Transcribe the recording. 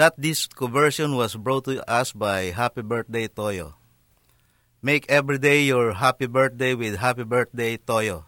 That this conversion was brought to us by Happy Birthday Toyo. Make every day your happy birthday with Happy Birthday Toyo.